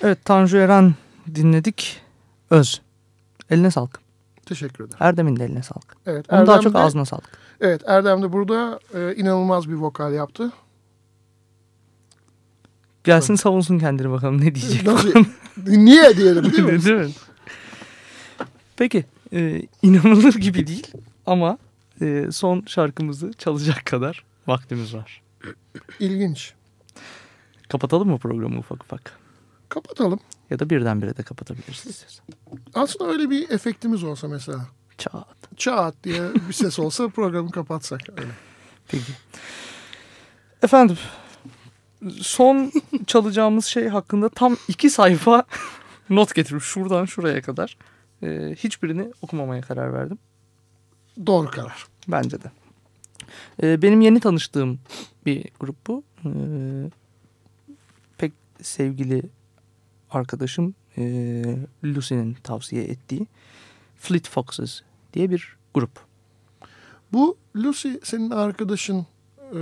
Evet Tanju Eren dinledik. Öz. Eline sağlık. Teşekkür ederim. Erdem'in de eline sağlık. Evet, Onun daha çok de- ağzına sağlık. Evet Erdem de burada e, inanılmaz bir vokal yaptı. Gelsin savunsun kendini bakalım ne diyecek. Nasıl? Niye diyelim (laughs) değil mi? Değil mi? Peki. e, inanılır gibi değil ama e, son şarkımızı çalacak kadar vaktimiz var. İlginç. Kapatalım mı programı ufak ufak? Kapatalım. Ya da birdenbire de kapatabiliriz istiyorsan. Aslında öyle bir efektimiz olsa mesela. Çat. Çat diye bir ses olsa (laughs) programı kapatsak öyle. Peki. Efendim son çalacağımız şey hakkında tam iki sayfa (laughs) not getirmiş şuradan şuraya kadar. E, hiçbirini okumamaya karar verdim. Doğru karar. Bence de. Ee, benim yeni tanıştığım bir grup bu. Ee, pek sevgili arkadaşım e, Lucy'nin tavsiye ettiği Fleet Foxes diye bir grup. Bu Lucy senin arkadaşın e,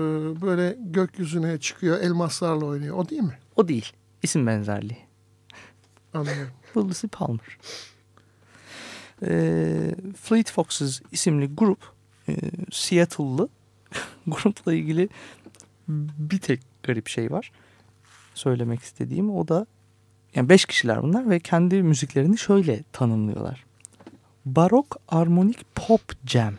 böyle gökyüzüne çıkıyor elmaslarla oynuyor. O değil mi? O değil. İsim benzerliği. Anlıyorum. (laughs) Bu Lucy Palmer. Ee, Fleet Foxes isimli grup e, Seattle'lı (laughs) grupla ilgili bir tek garip şey var. Söylemek istediğim o da yani beş kişiler bunlar ve kendi müziklerini şöyle tanımlıyorlar. Barok armonik pop jam.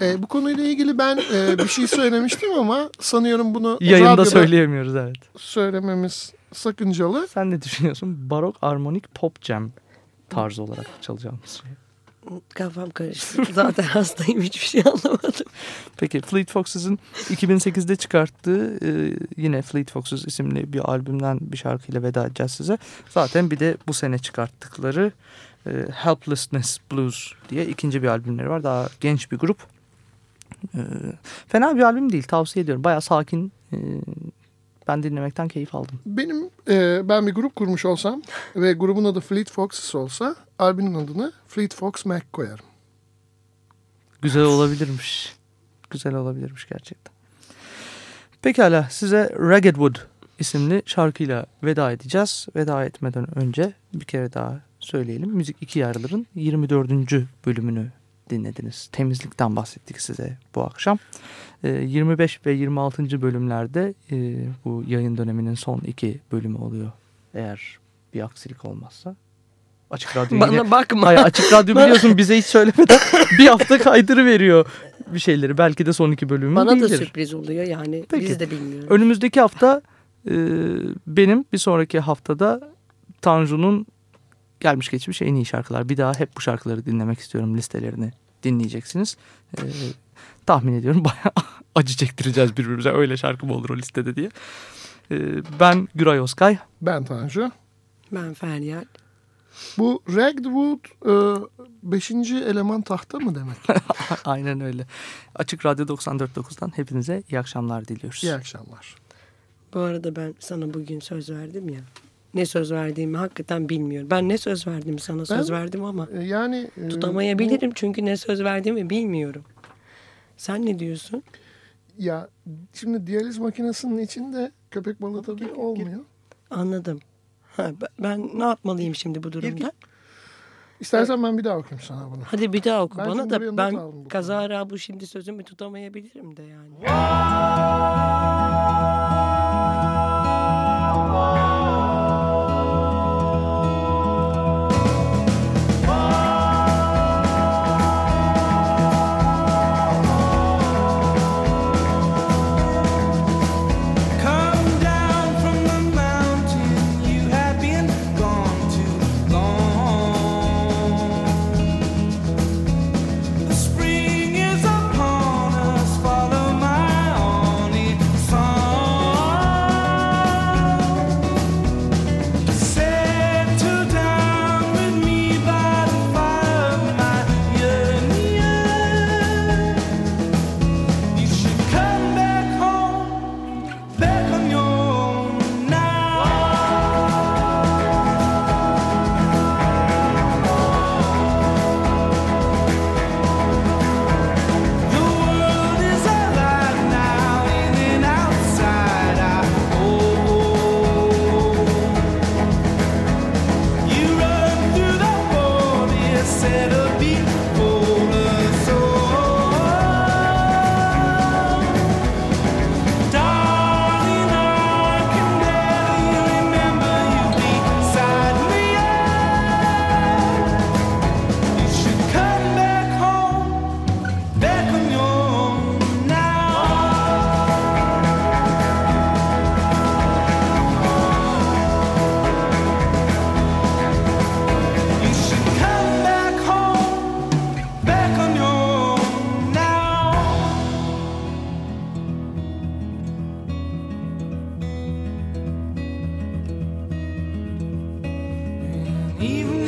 E, bu konuyla ilgili ben e, bir şey söylemiştim ama sanıyorum bunu Yayında söyleyemiyoruz evet. söylememiz sakıncalı. Sen ne düşünüyorsun? Barok armonik pop jam tarzı olarak çalacağımız şey. Kafam karıştı. (laughs) Zaten hastayım hiçbir şey anlamadım. Peki Fleet Foxes'ın 2008'de çıkarttığı e, yine Fleet Foxes isimli bir albümden bir şarkıyla veda edeceğiz size. Zaten bir de bu sene çıkarttıkları e, Helplessness Blues diye ikinci bir albümleri var. Daha genç bir grup. E, fena bir albüm değil tavsiye ediyorum. Baya sakin. e, ben dinlemekten keyif aldım. Benim e, ben bir grup kurmuş olsam (laughs) ve grubun adı Fleet Foxes olsa albümün adını Fleet Fox Mac koyarım. Güzel olabilirmiş. Güzel olabilirmiş gerçekten. Pekala size Ragged Wood isimli şarkıyla veda edeceğiz. Veda etmeden önce bir kere daha söyleyelim. Müzik iki yarıların 24. bölümünü dinlediniz. Temizlikten bahsettik size bu akşam. Ee, 25 ve 26. bölümlerde e, bu yayın döneminin son iki bölümü oluyor. Eğer bir aksilik olmazsa. Açık Radyo yine- Bana bakma. Hayır açık radyo biliyorsun bize hiç söylemeden (laughs) bir hafta kaydırı veriyor bir şeyleri. Belki de son iki bölümü Bana da değildir. sürpriz oluyor yani. Peki. Biz de bilmiyoruz. Önümüzdeki hafta e, benim bir sonraki haftada Tanju'nun gelmiş geçmiş en iyi şarkılar. Bir daha hep bu şarkıları dinlemek istiyorum listelerini dinleyeceksiniz. E, tahmin ediyorum bayağı (laughs) acı çektireceğiz birbirimize. Öyle şarkı mı olur o listede diye. E, ben Güray Oskay. Ben Tanju. Ben Feryal. Bu Ragged Wood e, beşinci eleman tahta mı demek? (laughs) Aynen öyle. Açık Radyo 94.9'dan hepinize iyi akşamlar diliyoruz. İyi akşamlar. Bu arada ben sana bugün söz verdim ya. Ne söz verdiğimi hakikaten bilmiyorum. Ben ne söz verdim sana söz Ben- verdim ama E, yani e, tutamayabilirim çünkü ne söz verdiğimi bilmiyorum. Sen ne diyorsun? bu- ya şimdi diyaliz makinesinin içinde köpek balığı tabii olmuyor. Anladım. Ha, ben, ne yapmalıyım şimdi bu durumda? İstersen ben bir daha okuyayım sana bunu. Hadi bir daha oku Ben bana da ben bu kazara bu şimdi sözümü tutamayabilirim de yani. even